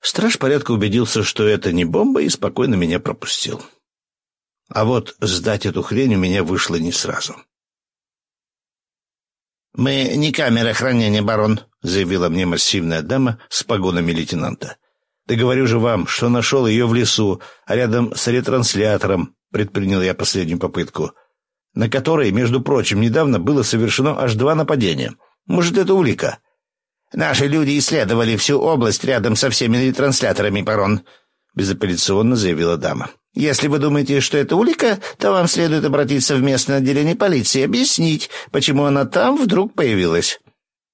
Страж порядка убедился, что это не бомба, и спокойно меня пропустил. А вот сдать эту хрень у меня вышло не сразу. «Мы не камера хранения, барон», — заявила мне массивная дама с погонами лейтенанта. «Да говорю же вам, что нашел ее в лесу, а рядом с ретранслятором», — предпринял я последнюю попытку, на которой, между прочим, недавно было совершено аж два нападения. Может, это улика?» «Наши люди исследовали всю область рядом со всеми ретрансляторами, барон», — безапелляционно заявила дама. Если вы думаете, что это улика, то вам следует обратиться в местное отделение полиции и объяснить, почему она там вдруг появилась.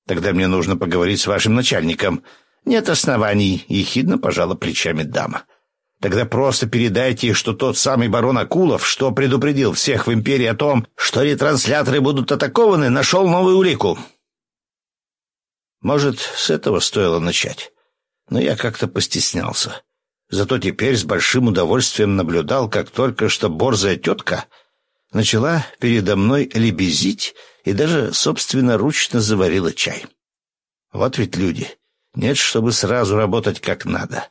Тогда мне нужно поговорить с вашим начальником. Нет оснований, ехидно пожала плечами дама. Тогда просто передайте, что тот самый барон Акулов, что предупредил всех в империи о том, что ретрансляторы будут атакованы, нашел новую улику. Может, с этого стоило начать. Но я как-то постеснялся. Зато теперь с большим удовольствием наблюдал, как только что борзая тетка начала передо мной лебезить и даже собственноручно заварила чай. Вот ведь люди. Нет, чтобы сразу работать как надо.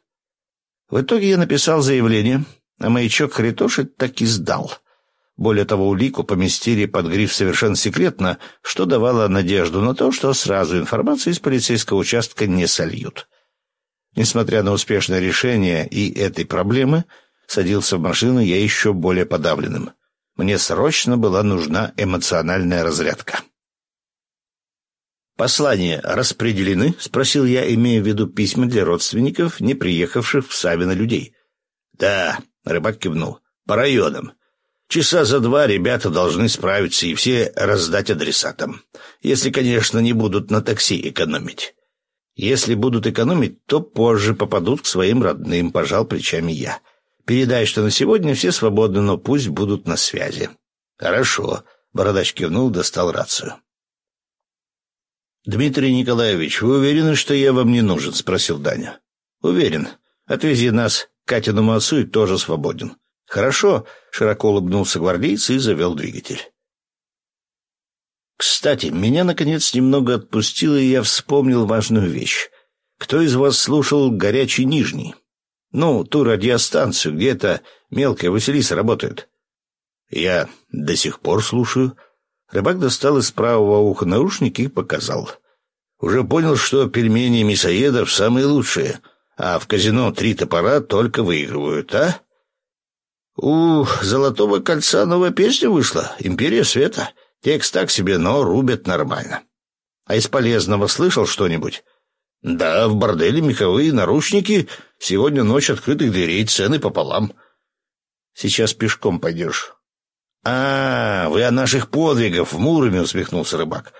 В итоге я написал заявление, а маячок Харитоши так и сдал. Более того, улику поместили под гриф совершенно секретно, что давало надежду на то, что сразу информацию из полицейского участка не сольют. Несмотря на успешное решение и этой проблемы, садился в машину я еще более подавленным. Мне срочно была нужна эмоциональная разрядка. «Послания распределены?» — спросил я, имея в виду письма для родственников, не приехавших в Савино людей. «Да», — рыбак кивнул, — «по районам. Часа за два ребята должны справиться и все раздать адресатам. Если, конечно, не будут на такси экономить. Если будут экономить, то позже попадут к своим родным, пожал плечами я. Передай, что на сегодня все свободны, но пусть будут на связи. Хорошо. Бородач кивнул, достал рацию. «Дмитрий Николаевич, вы уверены, что я вам не нужен?» — спросил Даня. «Уверен. Отвези нас к Катиному отцу и тоже свободен». «Хорошо», — широко улыбнулся гвардейц и завел двигатель. Кстати, меня, наконец, немного отпустило, и я вспомнил важную вещь. Кто из вас слушал «Горячий Нижний»? Ну, ту радиостанцию, где эта мелкая Василиса работает. Я до сих пор слушаю. Рыбак достал из правого уха наушники и показал. Уже понял, что пельмени мясоедов самые лучшие, а в казино три топора только выигрывают, а? У «Золотого кольца» новая песня вышла «Империя света». Текст так себе, но рубят нормально. А из полезного слышал что-нибудь? Да, в борделе меховые наручники. Сегодня ночь открытых дверей, цены пополам. Сейчас пешком пойдешь. А, вы о наших подвигах в Муроме, усмехнулся рыбак.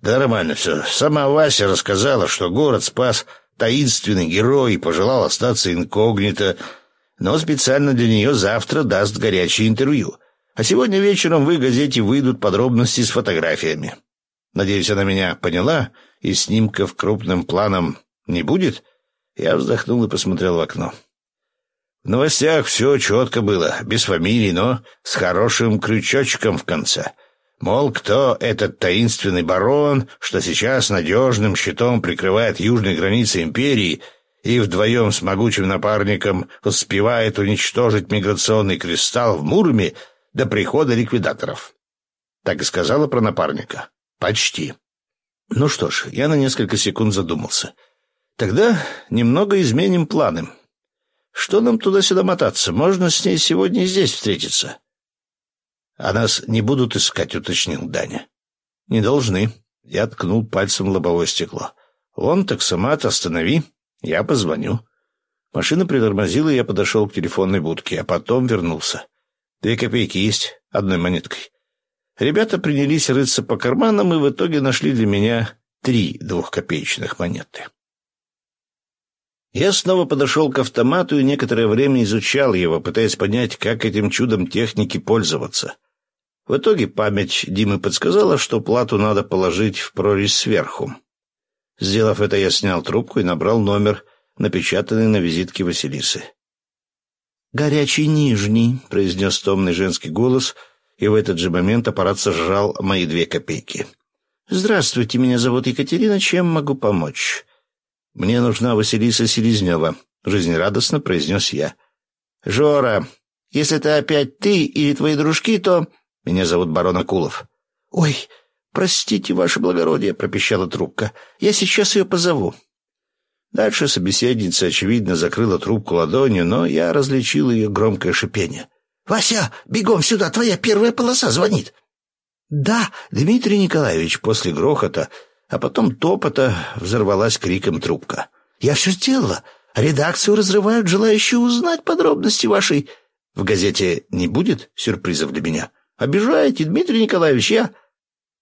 Да нормально все. Сама Вася рассказала, что город спас таинственный герой и пожелал остаться инкогнито, но специально для нее завтра даст горячее интервью. А сегодня вечером в их газете выйдут подробности с фотографиями. Надеюсь, она меня поняла, и снимков крупным планом не будет? Я вздохнул и посмотрел в окно. В новостях все четко было, без фамилий, но с хорошим крючочком в конце. Мол, кто этот таинственный барон, что сейчас надежным щитом прикрывает южные границы империи и вдвоем с могучим напарником успевает уничтожить миграционный кристалл в Мурме — до прихода ликвидаторов. Так и сказала про напарника. Почти. Ну что ж, я на несколько секунд задумался. Тогда немного изменим планы. Что нам туда-сюда мотаться? Можно с ней сегодня здесь встретиться. А нас не будут искать, уточнил Даня. Не должны. Я ткнул пальцем лобовое стекло. Вон таксомат, останови. Я позвоню. Машина притормозила, и я подошел к телефонной будке, а потом вернулся. Две копейки есть одной монеткой. Ребята принялись рыться по карманам и в итоге нашли для меня три двухкопеечных монеты. Я снова подошел к автомату и некоторое время изучал его, пытаясь понять, как этим чудом техники пользоваться. В итоге память Димы подсказала, что плату надо положить в прорезь сверху. Сделав это, я снял трубку и набрал номер, напечатанный на визитке Василисы. «Горячий нижний», — произнес томный женский голос, и в этот же момент аппарат сожрал мои две копейки. «Здравствуйте, меня зовут Екатерина, чем могу помочь?» Мне нужна Василиса Селезнева», — жизнерадостно произнес я. «Жора, если это опять ты или твои дружки, то...» «Меня зовут барон Акулов». «Ой, простите, ваше благородие», — пропищала трубка. «Я сейчас ее позову». Дальше собеседница, очевидно, закрыла трубку ладонью, но я различил ее громкое шипение. «Вася, бегом сюда, твоя первая полоса звонит!» «Да, Дмитрий Николаевич», после грохота, а потом топота взорвалась криком трубка. «Я все сделала. Редакцию разрывают желающие узнать подробности вашей...» «В газете не будет сюрпризов для меня?» «Обижаете, Дмитрий Николаевич, я...»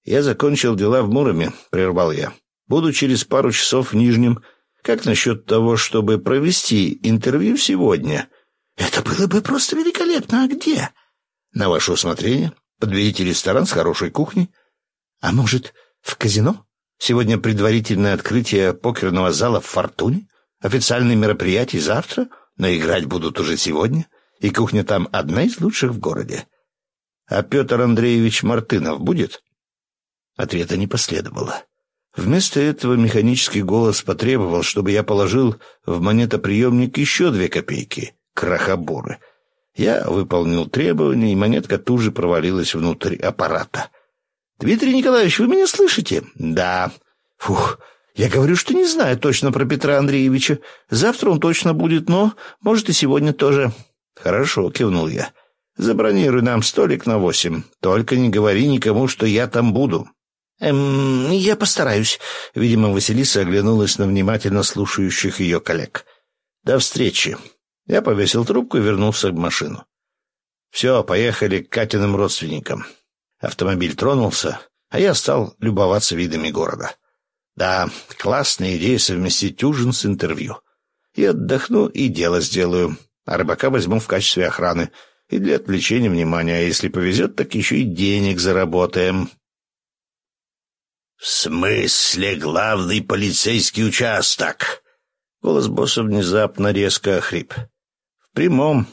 «Я закончил дела в Муроме», — прервал я. «Буду через пару часов в Нижнем. Как насчет того, чтобы провести интервью сегодня?» «Это было бы просто великолепно. А где?» «На ваше усмотрение. Подберите ресторан с хорошей кухней. А может, в казино? Сегодня предварительное открытие покерного зала в «Фортуне». Официальные мероприятия завтра, но играть будут уже сегодня, и кухня там одна из лучших в городе. А Петр Андреевич Мартынов будет? Ответа не последовало. Вместо этого механический голос потребовал, чтобы я положил в монетоприемник еще две копейки, крахоборы — я выполнил требования, и монетка тут же провалилась внутрь аппарата. «Дмитрий Николаевич, вы меня слышите?» «Да». «Фух, я говорю, что не знаю точно про Петра Андреевича. Завтра он точно будет, но, может, и сегодня тоже». «Хорошо», — кивнул я. «Забронируй нам столик на восемь. Только не говори никому, что я там буду». «Эм, я постараюсь». Видимо, Василиса оглянулась на внимательно слушающих ее коллег. «До встречи». Я повесил трубку и вернулся в машину. Все, поехали к Катиным родственникам. Автомобиль тронулся, а я стал любоваться видами города. Да, классная идея совместить ужин с интервью. И отдохну, и дело сделаю. А рыбака возьму в качестве охраны и для отвлечения внимания, а если повезет, так еще и денег заработаем. — В смысле главный полицейский участок? Голос босса внезапно резко охрип прямом.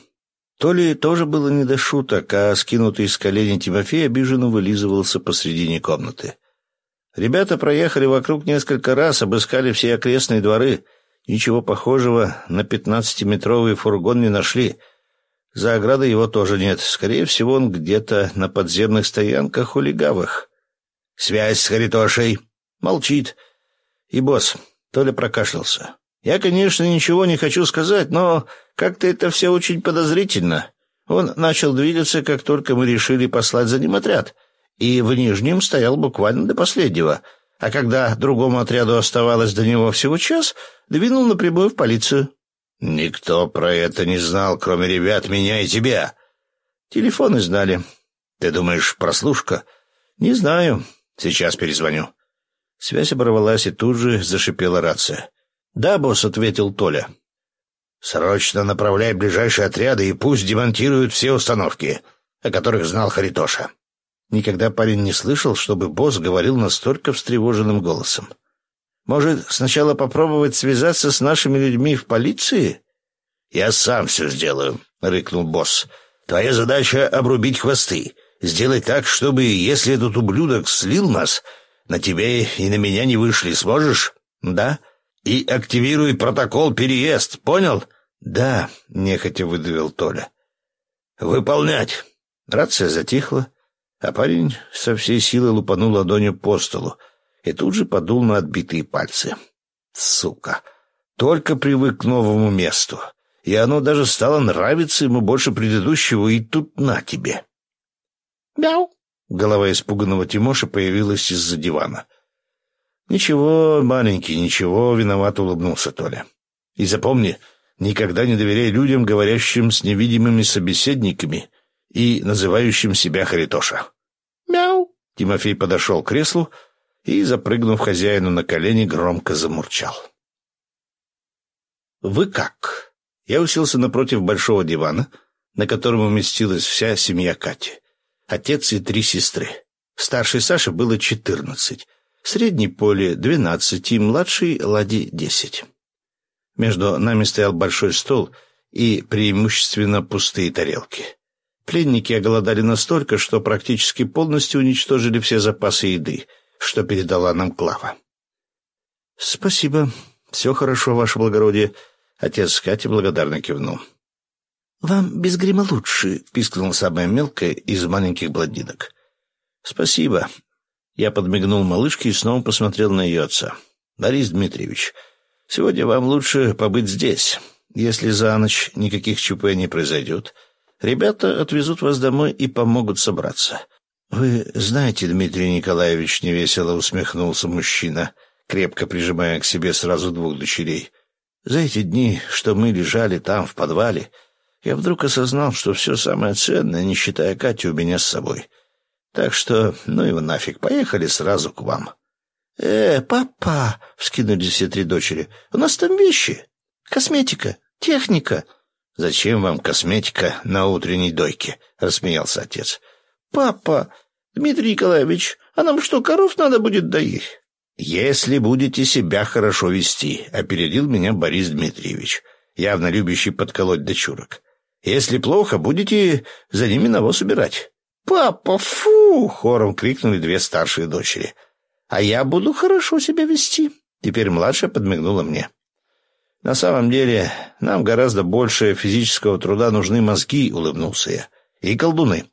То ли тоже было не до шуток, а скинутый с колени Тимофей обиженно вылизывался посредине комнаты. Ребята проехали вокруг несколько раз, обыскали все окрестные дворы. Ничего похожего на пятнадцатиметровый фургон не нашли. За оградой его тоже нет. Скорее всего, он где-то на подземных стоянках у легавых. «Связь с Харитошей!» «Молчит». И босс, Толя прокашлялся. «Я, конечно, ничего не хочу сказать, но как-то это все очень подозрительно. Он начал двигаться, как только мы решили послать за ним отряд, и в Нижнем стоял буквально до последнего, а когда другому отряду оставалось до него всего час, двинул напрямую в полицию. «Никто про это не знал, кроме ребят, меня и тебя». «Телефоны знали». «Ты думаешь, прослушка?» «Не знаю. Сейчас перезвоню». Связь оборвалась, и тут же зашипела рация. «Да, босс», — ответил Толя. Срочно направляй ближайшие отряды и пусть демонтируют все установки, о которых знал Харитоша. Никогда парень не слышал, чтобы босс говорил настолько встревоженным голосом. Может, сначала попробовать связаться с нашими людьми в полиции? Я сам все сделаю, рыкнул босс. Твоя задача — обрубить хвосты. Сделать так, чтобы, если этот ублюдок слил нас, на тебе и на меня не вышли. Сможешь? Да. И активируй протокол переезд. Понял? «Да», — нехотя выдавил Толя. «Выполнять!» Рация затихла, а парень со всей силы лупанул ладонью по столу и тут же подул на отбитые пальцы. «Сука! Только привык к новому месту, и оно даже стало нравиться ему больше предыдущего, и тут на тебе!» «Мяу!» Голова испуганного Тимоши появилась из-за дивана. «Ничего, маленький, ничего», — виноват улыбнулся Толя. «И запомни, никогда не доверяй людям, говорящим с невидимыми собеседниками и называющим себя Харитоша. «Мяу!» Тимофей подошел к креслу и, запрыгнув хозяину на колени, громко замурчал. «Вы как?» Я уселся напротив большого дивана, на котором уместилась вся семья Кати. Отец и три сестры. Старшей Саше было четырнадцать, средней Поле двенадцать и младшей Ладе десять. Между нами стоял большой стол и преимущественно пустые тарелки. Пленники оголодали настолько, что практически полностью уничтожили все запасы еды, что передала нам Клава. «Спасибо». Все хорошо, ваше благородие. Отец Кати благодарно кивнул. «Вам без грима лучше», — пискнула самая мелкая из маленьких блондинок. «Спасибо». Я подмигнул малышке и снова посмотрел на ее отца. «Борис Дмитриевич, сегодня вам лучше побыть здесь. Если за ночь никаких ЧП не произойдет, ребята отвезут вас домой и помогут собраться. Вы знаете, Дмитрий Николаевич, невесело усмехнулся мужчина, крепко прижимая к себе сразу двух дочерей. За эти дни, что мы лежали там, в подвале, я вдруг осознал, что все самое ценное, не считая Кати, у меня с собой. Так что, ну его нафиг, поехали сразу к вам. — Э, папа, — вскинулись все три дочери, — у нас там вещи, косметика, техника. — Зачем вам косметика на утренней дойке? — рассмеялся отец. — Папа, Дмитрий Николаевич, а нам что, коров надо будет доить? — Если будете себя хорошо вести, — опередил меня Борис Дмитриевич, явно любящий подколоть дочурок. — Если плохо, будете за ними навоз убирать. — Папа, фу! — хором крикнули две старшие дочери. — А я буду хорошо себя вести. Теперь младшая подмигнула мне. — На самом деле, нам гораздо больше физического труда нужны мозги, — улыбнулся я, — и колдуны.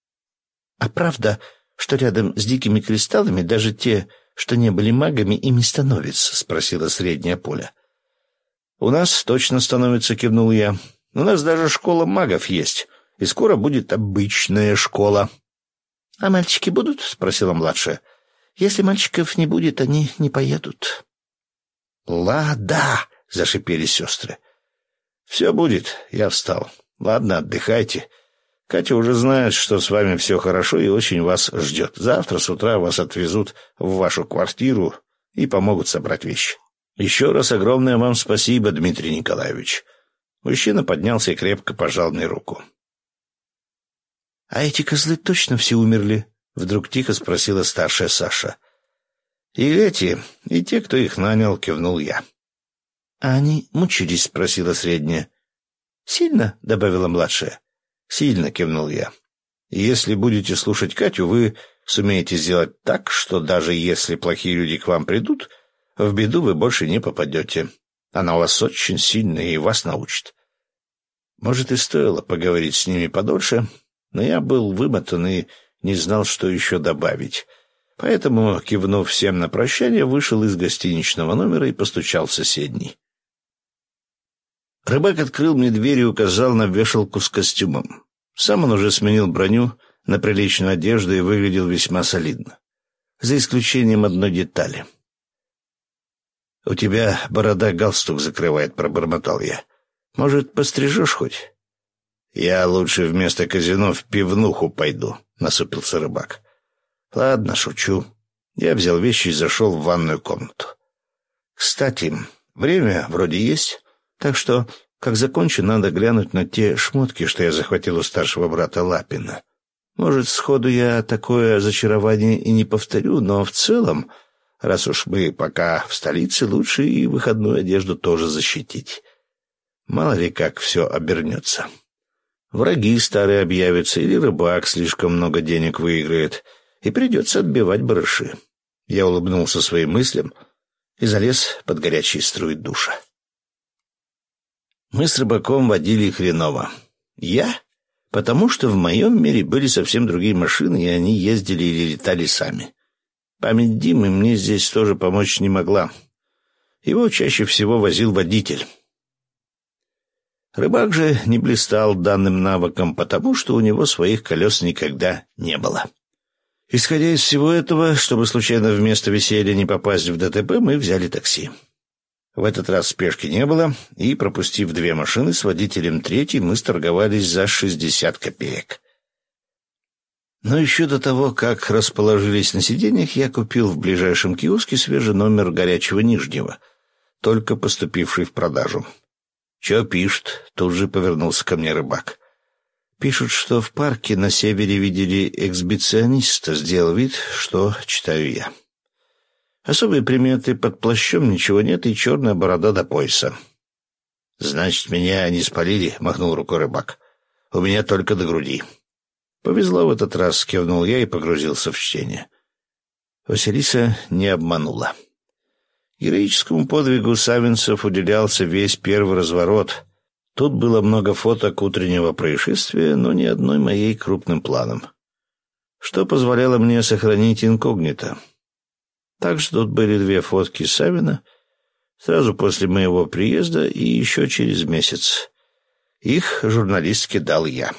— А правда, что рядом с дикими кристаллами даже те что не были магами, ими становятся?» — спросила средняя поля. «У нас точно становится», — кивнул я. «У нас даже школа магов есть, и скоро будет обычная школа». «А мальчики будут?» — спросила младшая. «Если мальчиков не будет, они не поедут». «Лада!» — зашипели сестры. «Все будет», — я встал. «Ладно, отдыхайте. Катя уже знает, что с вами все хорошо и очень вас ждет. Завтра с утра вас отвезут в вашу квартиру и помогут собрать вещи. Еще раз огромное вам спасибо, Дмитрий Николаевич. Мужчина поднялся и крепко пожал мне руку. — А эти козлы точно все умерли? — вдруг тихо спросила старшая Саша. — И эти, и те, кто их нанял, — кивнул я. — А они мучились? — спросила средняя. — Сильно? — добавила младшая. Сильно кивнул я. если будете слушать Катю, вы сумеете сделать так, что даже если плохие люди к вам придут, в беду вы больше не попадете. Она у вас очень сильная и вас научит. Может, и стоило поговорить с ними подольше, но я был вымотан и не знал, что еще добавить. Поэтому, кивнув всем на прощание, вышел из гостиничного номера и постучал в соседний. Рыбак открыл мне дверь и указал на вешалку с костюмом. Сам он уже сменил броню на приличную одежду и выглядел весьма солидно. За исключением одной детали. «У тебя борода галстук закрывает», — пробормотал я. «Может, пострижешь хоть?» «Я лучше вместо казино в пивнуху пойду», — насупился рыбак. «Ладно, шучу». Я взял вещи и зашел в ванную комнату. «Кстати, время вроде есть, так что, как закончу, надо глянуть на те шмотки, что я захватил у старшего брата Лапина. Может, сходу я такое зачарование и не повторю, но в целом, раз уж мы пока в столице, лучше и выходную одежду тоже защитить. Мало ли как все обернется. Враги старые объявятся, или рыбак слишком много денег выиграет, и придется отбивать барыши. Я улыбнулся своим мыслям и залез под горячие струи душа. Мы с рыбаком водили хреново. Я? Потому что в моем мире были совсем другие машины, и они ездили или летали сами. Память Димы мне здесь тоже помочь не могла. Его чаще всего возил водитель. Рыбак же не блистал данным навыком, потому что у него своих колес никогда не было. Исходя из всего этого, чтобы случайно вместо веселья не попасть в ДТП, мы взяли такси. В этот раз спешки не было, и, пропустив две машины с водителем третьей, мы сторговались за шестьдесят копеек. Но еще до того, как расположились на сиденьях, я купил в ближайшем киоске свежий номер горячего нижнего, только поступивший в продажу. «Че пишут?» — тут же повернулся ко мне рыбак. «Пишут, что в парке на севере видели эксбициониста. Сделал вид, что читаю я». Особые приметы под плащом ничего нет и черная борода до пояса. — Значит, меня не спалили, — махнул рукой рыбак. — У меня только до груди. Повезло в этот раз, — кивнул я и погрузился в чтение. Василиса не обманула. Героическому подвигу Савинцев уделялся весь первый разворот. Тут было много фоток утреннего происшествия, но ни одной моей крупным планом. Что позволяло мне сохранить инкогнито. Также тут были две фотки Савина сразу после моего приезда и еще через месяц. Их журналистке дал я.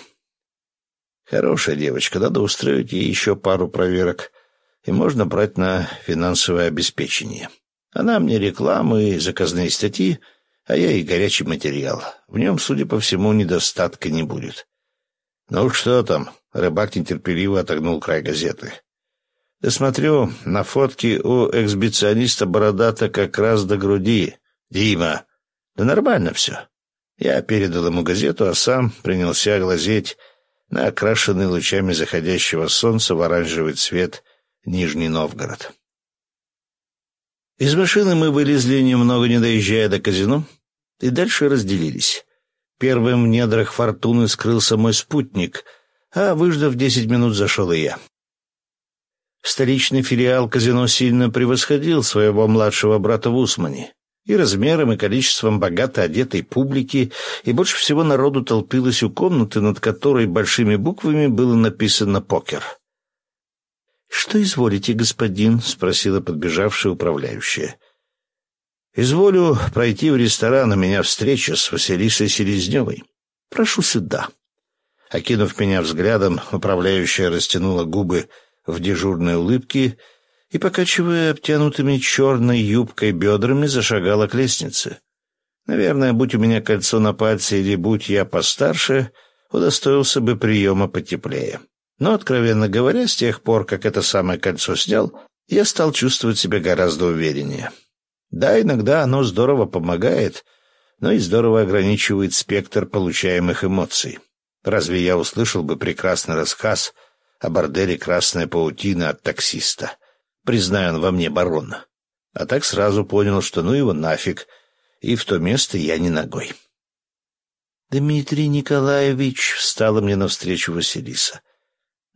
Хорошая девочка, надо устроить ей еще пару проверок, и можно брать на финансовое обеспечение. Она мне рекламы и заказные статьи, а я и горячий материал. В нем, судя по всему, недостатка не будет. Ну что там? Рыбак нетерпеливо отогнул край газеты. Да смотрю, на фотке у эксбициониста бородата как раз до груди. Дима, да нормально все. Я передал ему газету, а сам принялся глазеть на окрашенный лучами заходящего солнца в оранжевый цвет Нижний Новгород. Из машины мы вылезли, немного не доезжая до казино, и дальше разделились. Первым в недрах фортуны скрылся мой спутник, а, выждав десять минут, зашел и я. Столичный филиал казино сильно превосходил своего младшего брата в Усмане. И размером, и количеством богато одетой публики, и больше всего народу толпилось у комнаты, над которой большими буквами было написано «Покер». «Что изволите, господин?» — спросила подбежавшая управляющая. «Изволю пройти в ресторан, у меня встреча с Василисой Селезневой. Прошу сюда». Окинув меня взглядом, управляющая растянула губы в дежурной улыбке и, покачивая обтянутыми черной юбкой бедрами, зашагала к лестнице. Наверное, будь у меня кольцо на пальце или будь я постарше, удостоился бы приема потеплее. Но, откровенно говоря, с тех пор, как это самое кольцо снял, я стал чувствовать себя гораздо увереннее. Да, иногда оно здорово помогает, но и здорово ограничивает спектр получаемых эмоций. Разве я услышал бы прекрасный рассказ о борделе «Красная паутина» от таксиста? Признаю, он во мне барон. А так сразу понял, что ну его нафиг, и в то место я не ногой. «Дмитрий Николаевич», — встала мне навстречу Василиса.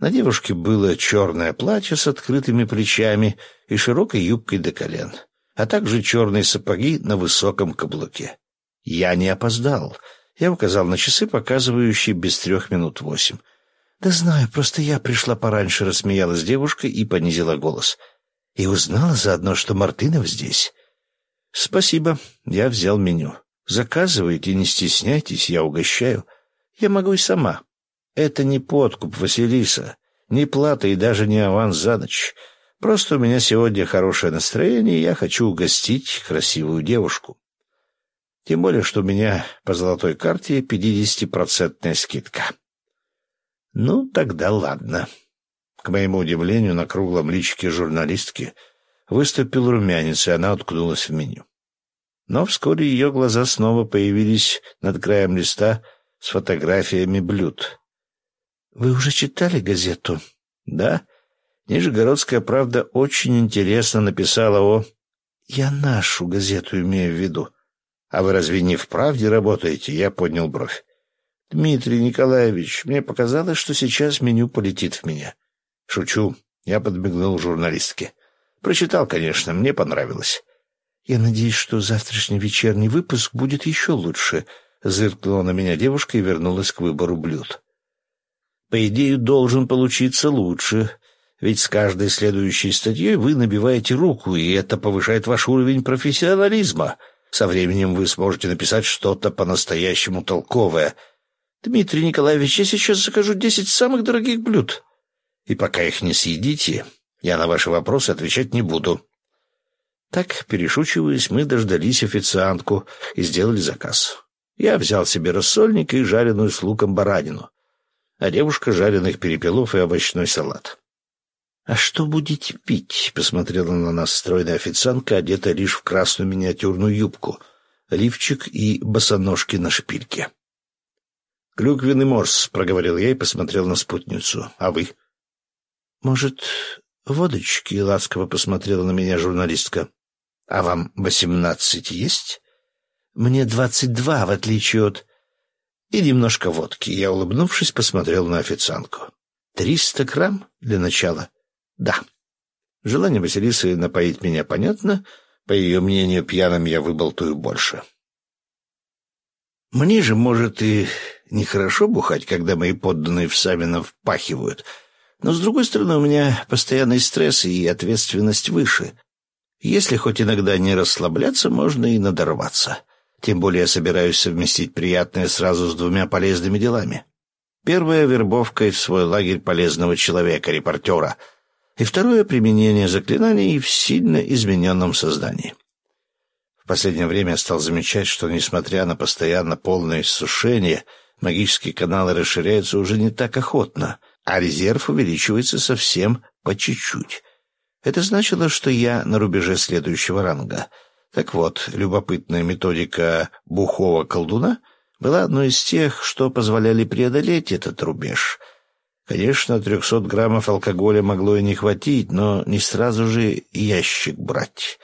На девушке было черное платье с открытыми плечами и широкой юбкой до колен, а также черные сапоги на высоком каблуке. Я не опоздал. Я указал на часы, показывающие без трех минут восемь. «Да знаю, просто я пришла пораньше», — рассмеялась девушка и понизила голос. «И узнала заодно, что Мартынов здесь». «Спасибо, я взял меню. Заказывайте, не стесняйтесь, я угощаю. Я могу и сама». Это не подкуп, Василиса, не плата и даже не аванс за ночь. Просто у меня сегодня хорошее настроение, и я хочу угостить красивую девушку. Тем более, что у меня по золотой карте пятидесятипроцентная скидка. Ну, тогда ладно. К моему удивлению, на круглом личике журналистки выступил румянец, и она уткнулась в меню. Но вскоре ее глаза снова появились над краем листа с фотографиями блюд. Вы уже читали газету? Да. Нижегородская правда очень интересно написала о... Я нашу газету имею в виду. А вы разве не в правде работаете? Я поднял бровь. Дмитрий Николаевич, мне показалось, что сейчас меню полетит в меня. Шучу. Я подмигнул журналистке. Прочитал, конечно, мне понравилось. Я надеюсь, что завтрашний вечерний выпуск будет еще лучше. Зыркнула на меня девушка и вернулась к выбору блюд по идее, должен получиться лучше, ведь с каждой следующей статьей вы набиваете руку, и это повышает ваш уровень профессионализма. Со временем вы сможете написать что-то по-настоящему толковое. Дмитрий Николаевич, я сейчас закажу десять самых дорогих блюд. И пока их не съедите, я на ваши вопросы отвечать не буду. Так, перешучиваясь, мы дождались официантку и сделали заказ. Я взял себе рассольник и жареную с луком баранину а девушка — жареных перепелов и овощной салат. «А что будете пить?» — посмотрела на нас стройная официантка, одетая лишь в красную миниатюрную юбку, лифчик и босоножки на шпильке. «Клюквенный морс», — проговорил я и посмотрел на спутницу. «А вы?» «Может, водочки?» — ласково посмотрела на меня журналистка. «А вам восемнадцать есть?» «Мне двадцать два, в отличие от...» и немножко водки. Я, улыбнувшись, посмотрел на официантку. «Триста грамм для начала?» «Да». Желание Василисы напоить меня понятно, По ее мнению, пьяным я выболтаю больше. Мне же, может, и нехорошо бухать, когда мои подданные в Савина впахивают. Но, с другой стороны, у меня постоянный стресс и ответственность выше. Если хоть иногда не расслабляться, можно и надорваться. Тем более я собираюсь совместить приятное сразу с двумя полезными делами. Первое — вербовкой в свой лагерь полезного человека, репортера. И второе — применение заклинаний в сильно измененном создании. В последнее время я стал замечать, что, несмотря на постоянно полное иссушение, магические каналы расширяются уже не так охотно, а резерв увеличивается совсем по чуть-чуть. Это значило, что я на рубеже следующего ранга. Так вот, любопытная методика бухого колдуна была одной из тех, что позволяли преодолеть этот рубеж. Конечно, трехсот граммов алкоголя могло и не хватить, но не сразу же ящик брать.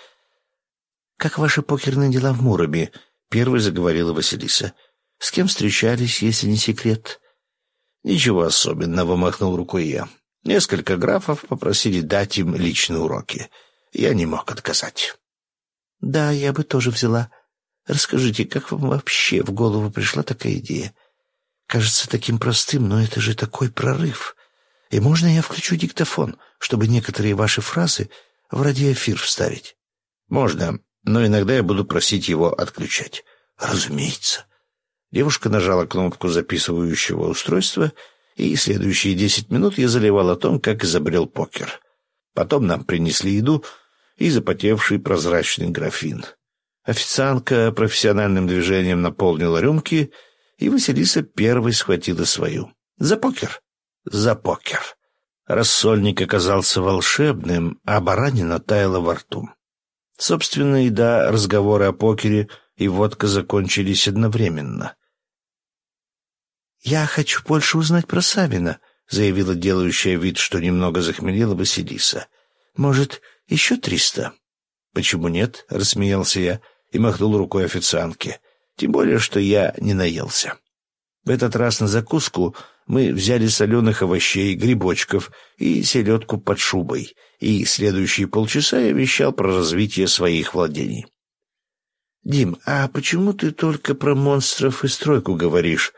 «Как ваши покерные дела в Муроме?» — первой заговорила Василиса. «С кем встречались, если не секрет?» «Ничего особенного», — махнул рукой я. Несколько графов попросили дать им личные уроки. Я не мог отказать. «Да, я бы тоже взяла. Расскажите, как вам вообще в голову пришла такая идея? Кажется таким простым, но это же такой прорыв. И можно я включу диктофон, чтобы некоторые ваши фразы в радиоэфир вставить?» «Можно но иногда я буду просить его отключать. Разумеется. Девушка нажала кнопку записывающего устройства, и следующие десять минут я заливал о том, как изобрел покер. Потом нам принесли еду и запотевший прозрачный графин. Официантка профессиональным движением наполнила рюмки, и Василиса первой схватила свою. «За покер! За покер!» Рассольник оказался волшебным, а баранина таяла во рту. Собственно, и да, разговоры о покере и водка закончились одновременно. «Я хочу больше узнать про Савина», — заявила делающая вид, что немного захмелела Василиса. «Может, еще триста?» «Почему нет?» — рассмеялся я и махнул рукой официантке. «Тем более, что я не наелся». В этот раз на закуску мы взяли соленых овощей, грибочков и селедку под шубой, и следующие полчаса я вещал про развитие своих владений. «Дим, а почему ты только про монстров и стройку говоришь?»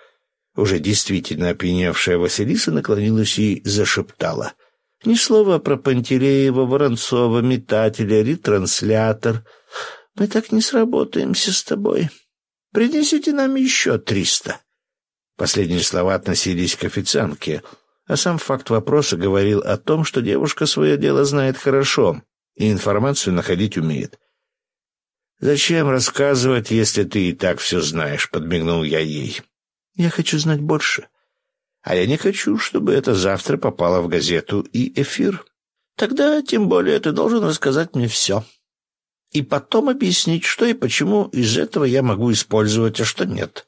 Уже действительно опьяневшая Василиса наклонилась и зашептала. «Ни слова про Пантелеева, Воронцова, Метателя, ретранслятор. Мы так не сработаемся с тобой. Принесите нам еще триста». Последние слова относились к официантке, а сам факт вопроса говорил о том, что девушка свое дело знает хорошо и информацию находить умеет. «Зачем рассказывать, если ты и так все знаешь?» — подмигнул я ей. «Я хочу знать больше. А я не хочу, чтобы это завтра попало в газету и эфир. Тогда, тем более, ты должен рассказать мне все. И потом объяснить, что и почему из этого я могу использовать, а что нет.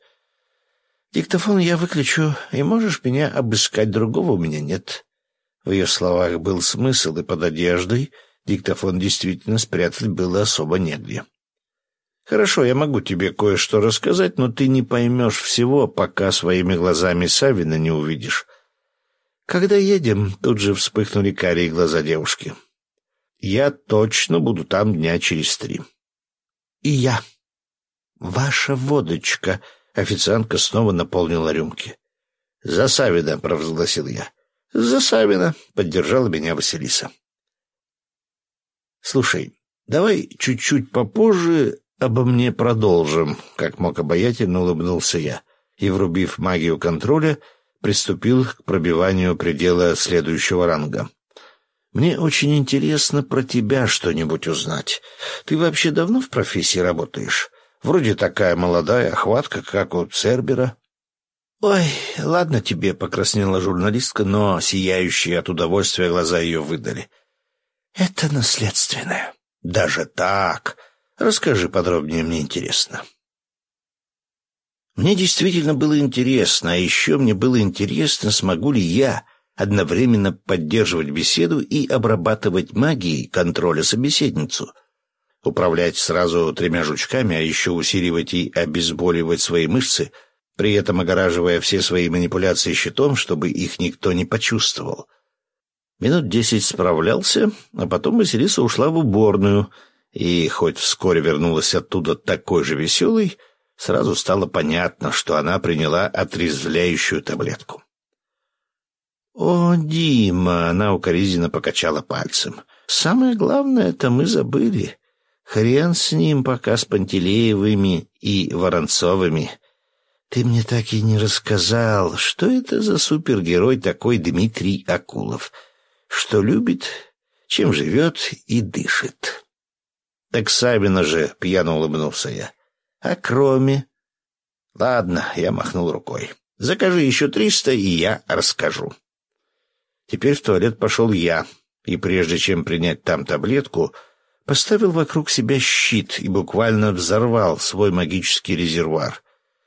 Диктофон я выключу, и можешь меня обыскать, другого у меня нет. В ее словах был смысл, и под одеждой диктофон действительно спрятать было особо негде. Хорошо, я могу тебе кое-что рассказать, но ты не поймешь всего, пока своими глазами Савина не увидишь. Когда едем, тут же вспыхнули карие глаза девушки. Я точно буду там дня через три. И я. Ваша водочка — Официантка снова наполнила рюмки. «За Савина!» — провозгласил я. «За Савина!» — поддержала меня Василиса. «Слушай, давай чуть-чуть попозже обо мне продолжим», — как мог обаятельно улыбнулся я, и, врубив магию контроля, приступил к пробиванию предела следующего ранга. «Мне очень интересно про тебя что-нибудь узнать. Ты вообще давно в профессии работаешь?» Вроде такая молодая охватка, как у Цербера. «Ой, ладно тебе», — покраснела журналистка, но сияющие от удовольствия глаза ее выдали. «Это наследственное». «Даже так? Расскажи подробнее, мне интересно». Мне действительно было интересно, а еще мне было интересно, смогу ли я одновременно поддерживать беседу и обрабатывать магией контроля собеседницу — управлять сразу тремя жучками, а еще усиливать и обезболивать свои мышцы, при этом огораживая все свои манипуляции щитом, чтобы их никто не почувствовал. Минут десять справлялся, а потом Василиса ушла в уборную, и хоть вскоре вернулась оттуда такой же веселой, сразу стало понятно, что она приняла отрезвляющую таблетку. «О, Дима!» — она укоризненно покачала пальцем. «Самое главное это мы забыли. Хрен с ним пока с Пантелеевыми и Воронцовыми. Ты мне так и не рассказал, что это за супергерой такой Дмитрий Акулов, что любит, чем живет и дышит». «Так Савина же!» — пьяно улыбнулся я. «А кроме...» «Ладно», — я махнул рукой. «Закажи еще триста, и я расскажу». Теперь в туалет пошел я, и прежде чем принять там таблетку, поставил вокруг себя щит и буквально взорвал свой магический резервуар.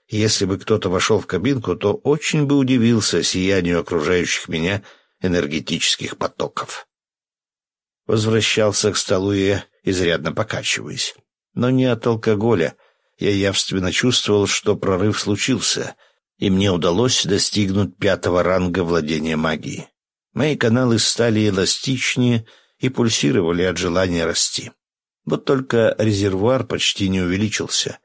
Если бы кто-то вошел в кабинку, то очень бы удивился сиянию окружающих меня энергетических потоков. Возвращался к столу я, изрядно покачиваясь. Но не от алкоголя. Я явственно чувствовал, что прорыв случился, и мне удалось достигнуть пятого ранга владения магией. Мои каналы стали эластичнее и пульсировали от желания расти. Вот только резервуар почти не увеличился.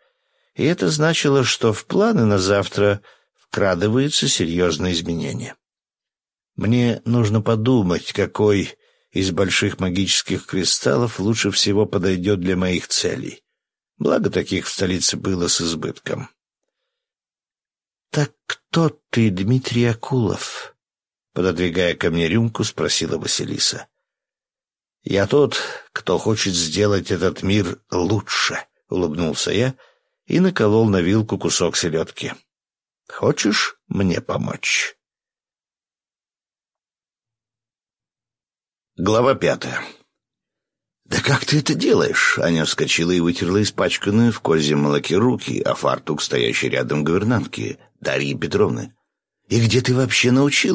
И это значило, что в планы на завтра вкрадывается серьезное изменение. Мне нужно подумать, какой из больших магических кристаллов лучше всего подойдет для моих целей. Благо таких в столице было с избытком. «Так кто ты, Дмитрий Акулов?» Пододвигая ко мне рюмку, спросила Василиса. «Я тот, кто хочет сделать этот мир лучше», — улыбнулся я и наколол на вилку кусок селедки. «Хочешь мне помочь?» Глава пятая. «Да как ты это делаешь?» Аня вскочила и вытерла испачканные в козьем молоке руки, а фартук, стоящий рядом гувернантки, Дарьи Петровны. «И где ты вообще научилась?»